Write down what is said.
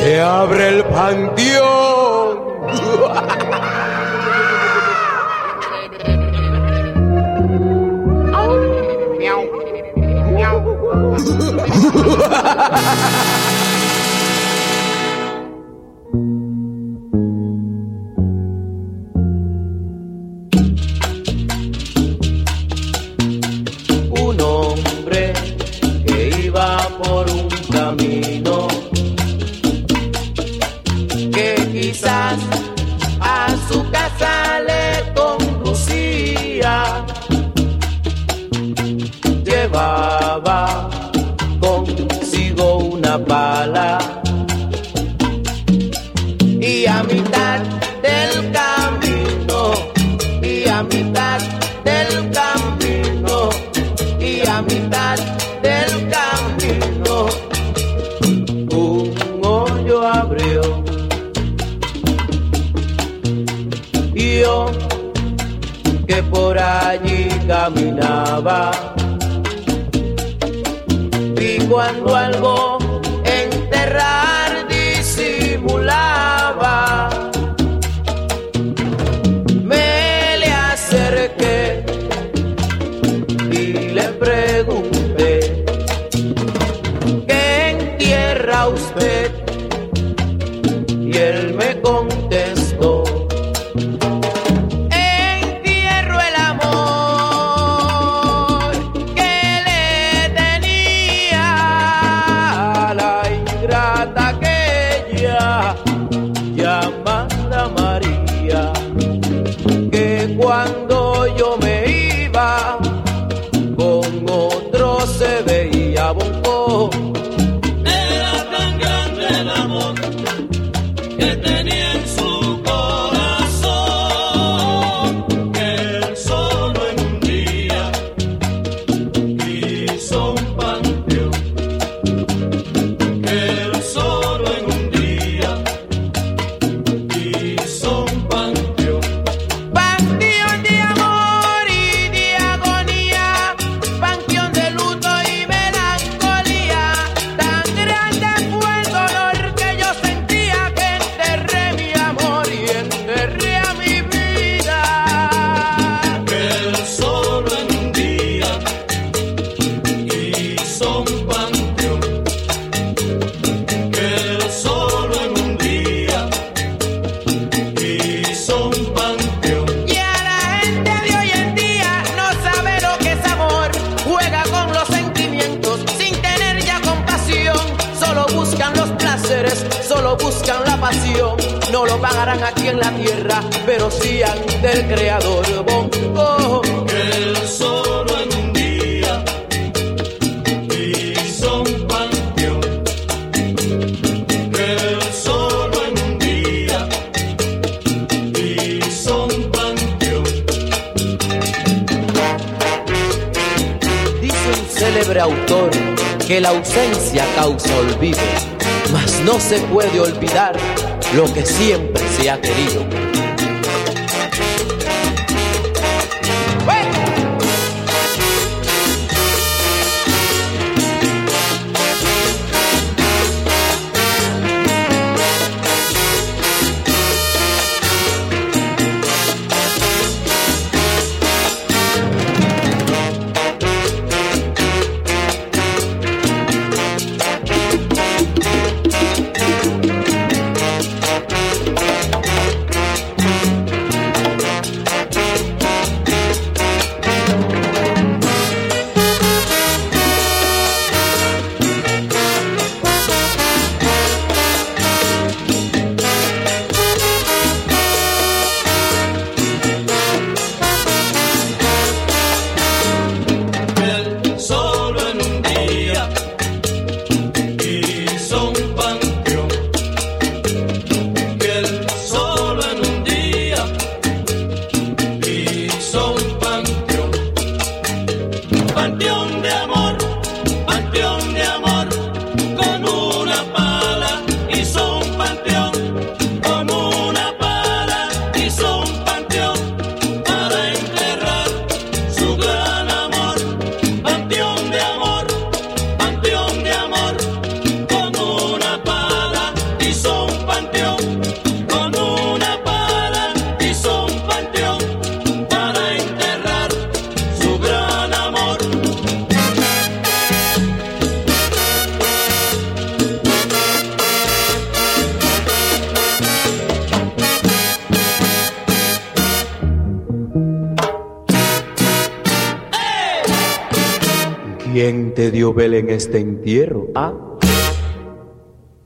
se abre el panteón. Un hombre y a mitad del camino, y a mitad del camino, y a mitad del camino, un hoyo abrió. Y yo que por allí caminaba, y cuando algo enterrado, buscan la pasión, no lo pagarán aquí en la tierra, pero sí del creador. Bon. Oh. El solo en un día y son panteón. El solo en un día y son panteón. Dice un célebre autor que la ausencia causa olvido no se puede olvidar lo que siempre se ha querido. ¿Quién te dio vela en este entierro? Ah,